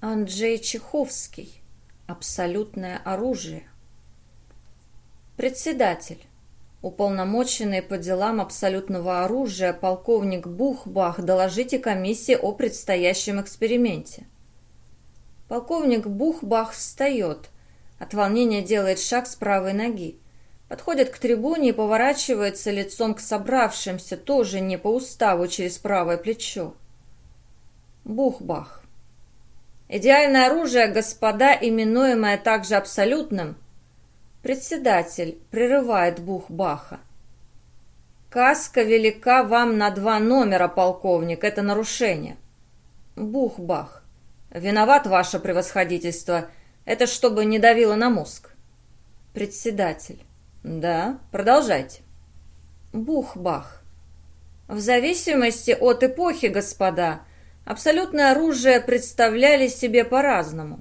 Анджей Чеховский. Абсолютное оружие. Председатель. Уполномоченный по делам абсолютного оружия полковник Бухбах доложите комиссии о предстоящем эксперименте. Полковник Бухбах встает. От волнения делает шаг с правой ноги. Подходит к трибуне и поворачивается лицом к собравшимся, тоже не по уставу, через правое плечо. Бухбах. Идеальное оружие, господа, именуемое также абсолютным. Председатель прерывает бух Баха. Каска велика вам на два номера, полковник, это нарушение. Бух-бах. Виноват ваше превосходительство. Это чтобы не давило на мозг. Председатель. Да, продолжайте. Бух-бах. В зависимости от эпохи, господа, Абсолютное оружие представляли себе по-разному.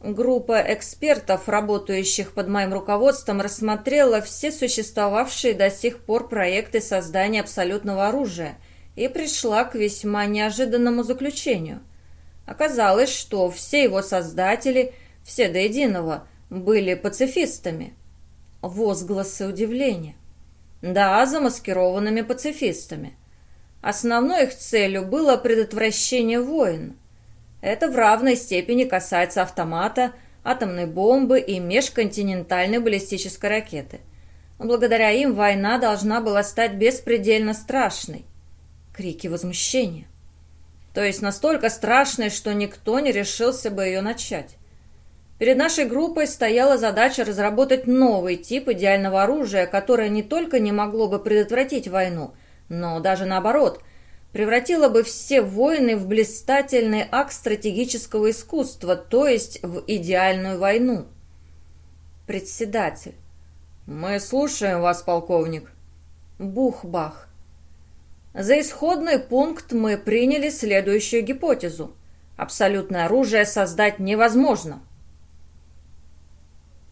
Группа экспертов, работающих под моим руководством, рассмотрела все существовавшие до сих пор проекты создания абсолютного оружия и пришла к весьма неожиданному заключению. Оказалось, что все его создатели, все до единого, были пацифистами. Возгласы удивления. Да, замаскированными пацифистами – Основной их целью было предотвращение войн. Это в равной степени касается автомата, атомной бомбы и межконтинентальной баллистической ракеты. Благодаря им война должна была стать беспредельно страшной. Крики возмущения. То есть настолько страшной, что никто не решился бы ее начать. Перед нашей группой стояла задача разработать новый тип идеального оружия, которое не только не могло бы предотвратить войну – но даже наоборот, превратила бы все войны в блистательный акт стратегического искусства, то есть в идеальную войну. Председатель. Мы слушаем вас, полковник. Бух-бах. За исходный пункт мы приняли следующую гипотезу. Абсолютное оружие создать невозможно.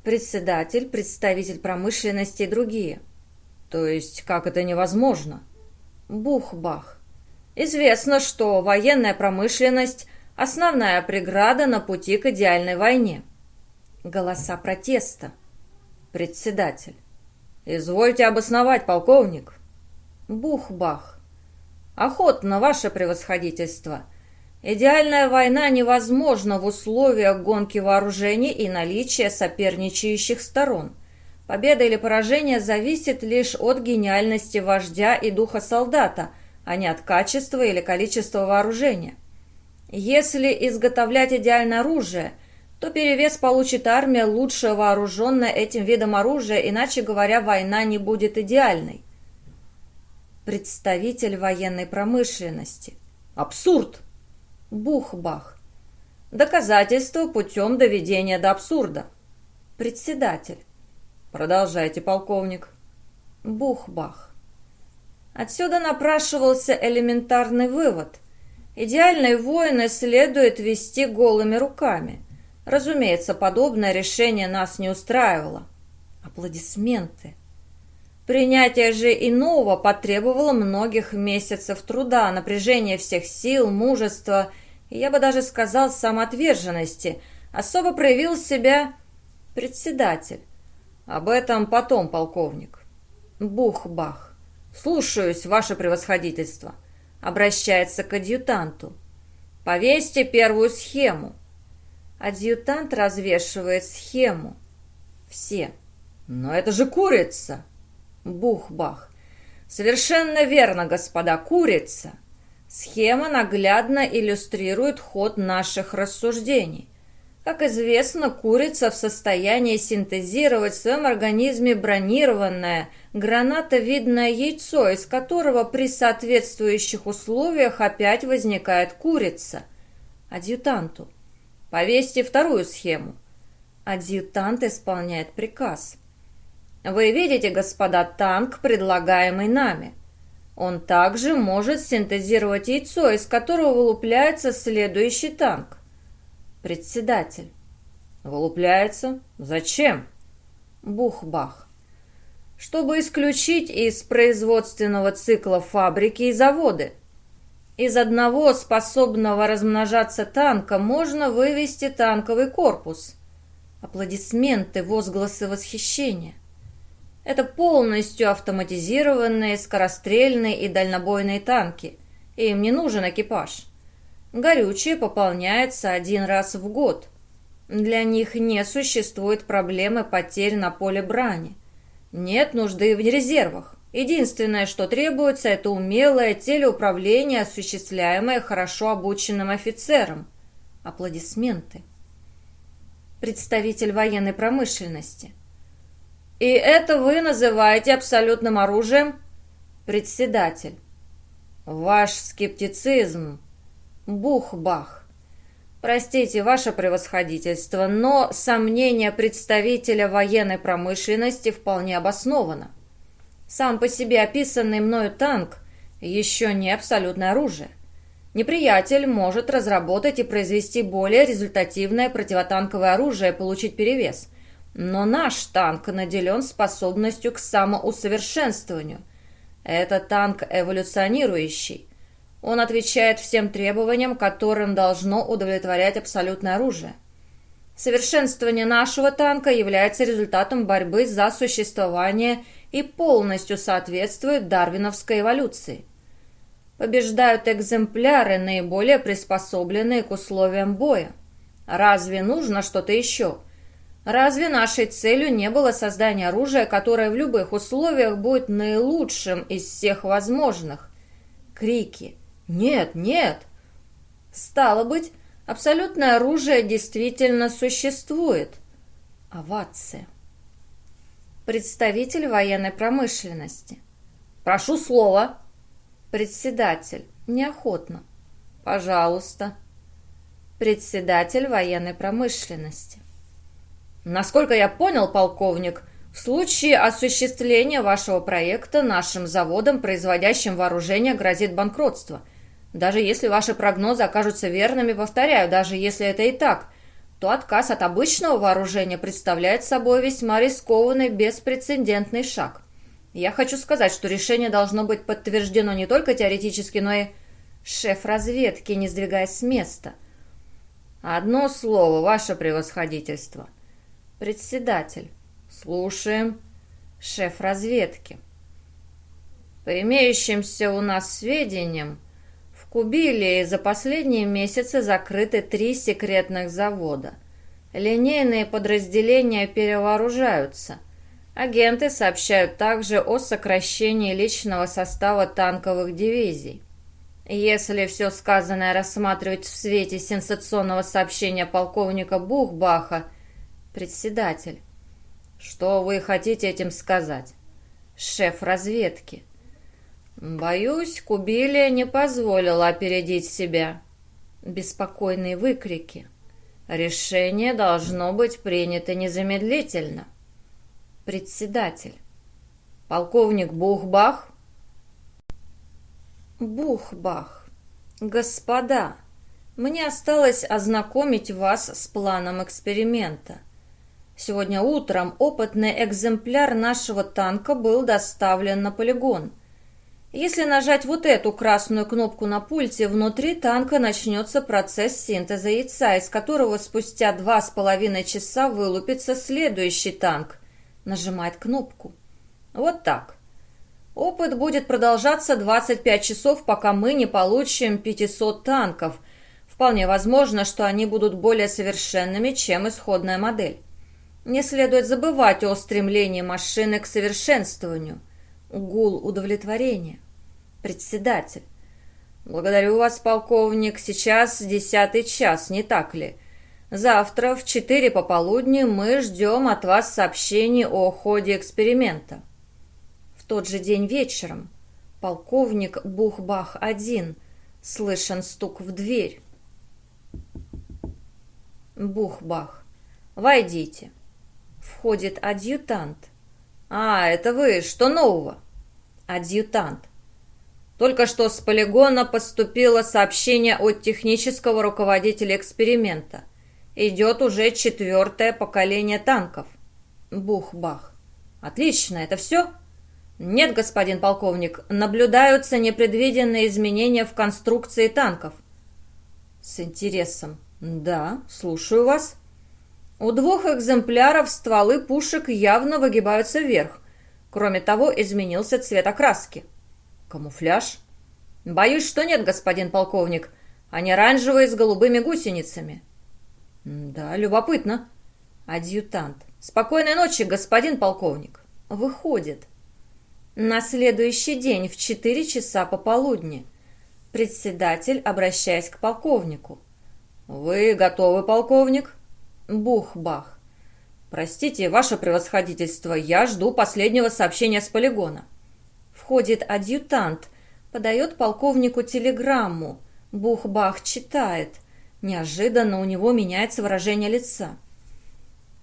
Председатель, представитель промышленности и другие. То есть, как это невозможно? Бух-бах. Известно, что военная промышленность – основная преграда на пути к идеальной войне. Голоса протеста. Председатель. Извольте обосновать, полковник. Бух-бах. Охотно, ваше превосходительство. Идеальная война невозможна в условиях гонки вооружений и наличия соперничающих сторон – Победа или поражение зависит лишь от гениальности вождя и духа солдата, а не от качества или количества вооружения. Если изготовлять идеальное оружие, то перевес получит армия, лучше вооруженная этим видом оружия, иначе говоря, война не будет идеальной. Представитель военной промышленности. Абсурд! Бух-бах. Доказательство путем доведения до абсурда. Председатель. Продолжайте, полковник. Бух-бах. Отсюда напрашивался элементарный вывод. Идеальные воины следует вести голыми руками. Разумеется, подобное решение нас не устраивало. Аплодисменты. Принятие же иного потребовало многих месяцев труда, напряжения всех сил, мужества и, я бы даже сказал, самоотверженности. Особо проявил себя председатель. Об этом потом, полковник. Бух-бах. Слушаюсь, ваше превосходительство. Обращается к адъютанту. Повесьте первую схему. Адъютант развешивает схему. Все. Но это же курица. Бух-бах. Совершенно верно, господа, курица. Схема наглядно иллюстрирует ход наших рассуждений. Как известно, курица в состоянии синтезировать в своем организме бронированное, гранатовидное яйцо, из которого при соответствующих условиях опять возникает курица. Адъютанту. Повесьте вторую схему. Адъютант исполняет приказ. Вы видите, господа, танк, предлагаемый нами. Он также может синтезировать яйцо, из которого вылупляется следующий танк. Председатель. Вылупляется. Зачем? Бух-бах. Чтобы исключить из производственного цикла фабрики и заводы. Из одного способного размножаться танка можно вывести танковый корпус. Аплодисменты, возгласы восхищения. Это полностью автоматизированные, скорострельные и дальнобойные танки. Им не нужен экипаж. Горючее пополняется один раз в год. Для них не существует проблемы потерь на поле брани. Нет нужды в резервах. Единственное, что требуется, это умелое телеуправление, осуществляемое хорошо обученным офицером. Аплодисменты. Представитель военной промышленности. И это вы называете абсолютным оружием? Председатель. Ваш скептицизм. Бух-бах. Простите, ваше превосходительство, но сомнение представителя военной промышленности вполне обосновано. Сам по себе описанный мною танк еще не абсолютное оружие. Неприятель может разработать и произвести более результативное противотанковое оружие и получить перевес. Но наш танк наделен способностью к самоусовершенствованию. Это танк эволюционирующий. Он отвечает всем требованиям, которым должно удовлетворять абсолютное оружие. Совершенствование нашего танка является результатом борьбы за существование и полностью соответствует дарвиновской эволюции. Побеждают экземпляры, наиболее приспособленные к условиям боя. Разве нужно что-то еще? Разве нашей целью не было создание оружия, которое в любых условиях будет наилучшим из всех возможных? Крики «Нет, нет!» Стало быть, абсолютное оружие действительно существует. Овация. Представитель военной промышленности. Прошу слова. Председатель. Неохотно. Пожалуйста. Председатель военной промышленности. Насколько я понял, полковник, в случае осуществления вашего проекта нашим заводам, производящим вооружение, грозит банкротство. Даже если ваши прогнозы окажутся верными, повторяю, даже если это и так – то отказ от обычного вооружения представляет собой весьма рискованный, беспрецедентный шаг. Я хочу сказать, что решение должно быть подтверждено не только теоретически, но и шеф разведки, не сдвигаясь с места. Одно слово, ваше превосходительство. Председатель. Слушаем. Шеф разведки. По имеющимся у нас сведениям, Кубилии за последние месяцы закрыты три секретных завода. Линейные подразделения перевооружаются. Агенты сообщают также о сокращении личного состава танковых дивизий. Если все сказанное рассматривать в свете сенсационного сообщения полковника Бухбаха, председатель, что вы хотите этим сказать? Шеф разведки. Боюсь, Кубилия не позволила опередить себя. Беспокойные выкрики. Решение должно быть принято незамедлительно. Председатель. Полковник Бухбах. Бухбах. Господа, мне осталось ознакомить вас с планом эксперимента. Сегодня утром опытный экземпляр нашего танка был доставлен на полигон – если нажать вот эту красную кнопку на пульте, внутри танка начнется процесс синтеза яйца, из которого спустя два с половиной часа вылупится следующий танк. Нажимает кнопку. Вот так. Опыт будет продолжаться 25 часов, пока мы не получим 500 танков. Вполне возможно, что они будут более совершенными, чем исходная модель. Не следует забывать о стремлении машины к совершенствованию. Гул удовлетворения. Председатель. Благодарю вас, полковник. Сейчас десятый час, не так ли? Завтра в четыре пополудни мы ждем от вас сообщений о ходе эксперимента. В тот же день вечером полковник Бухбах-1 слышен стук в дверь. Бухбах. Войдите. Входит адъютант. А, это вы, что нового? Адъютант. Только что с полигона поступило сообщение от технического руководителя эксперимента. Идет уже четвертое поколение танков. Бух-бах. Отлично, это все? Нет, господин полковник, наблюдаются непредвиденные изменения в конструкции танков. С интересом. Да, слушаю вас. У двух экземпляров стволы пушек явно выгибаются вверх. Кроме того, изменился цвет окраски. Камуфляж? Боюсь, что нет, господин полковник. Они оранжевые с голубыми гусеницами. Да, любопытно. Адъютант. Спокойной ночи, господин полковник. Выходит. На следующий день в 4 часа пополудни. Председатель, обращаясь к полковнику. «Вы готовы, полковник?» Бух-бах. «Простите, ваше превосходительство, я жду последнего сообщения с полигона». Входит адъютант, подает полковнику телеграмму. Бух-бах читает. Неожиданно у него меняется выражение лица.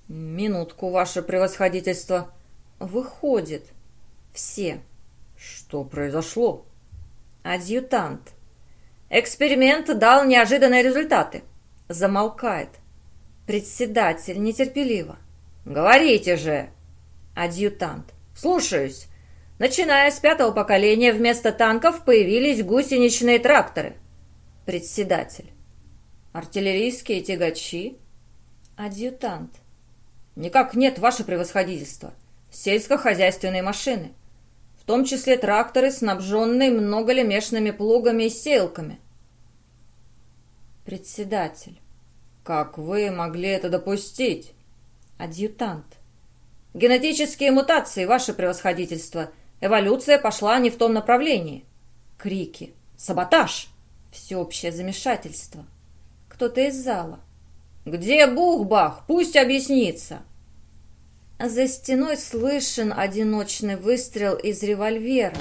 «Минутку, ваше превосходительство». Выходит. Все. Что произошло? Адъютант. Эксперимент дал неожиданные результаты. Замолкает. Председатель нетерпеливо. Говорите же. Адъютант. Слушаюсь. Начиная с пятого поколения вместо танков появились гусеничные тракторы. Председатель. Артиллерийские тягачи. Адъютант. Никак нет, ваше превосходительство. Сельскохозяйственные машины том числе тракторы, снабженные многолемешными плугами и сеялками. Председатель. Как вы могли это допустить? Адъютант. Генетические мутации, ваше превосходительство. Эволюция пошла не в том направлении. Крики. Саботаж. Всеобщее замешательство. Кто-то из зала. Где Бухбах? Пусть объяснится. За стеной слышен одиночный выстрел из револьвера.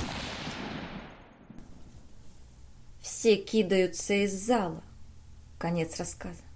Все кидаются из зала. Конец рассказа.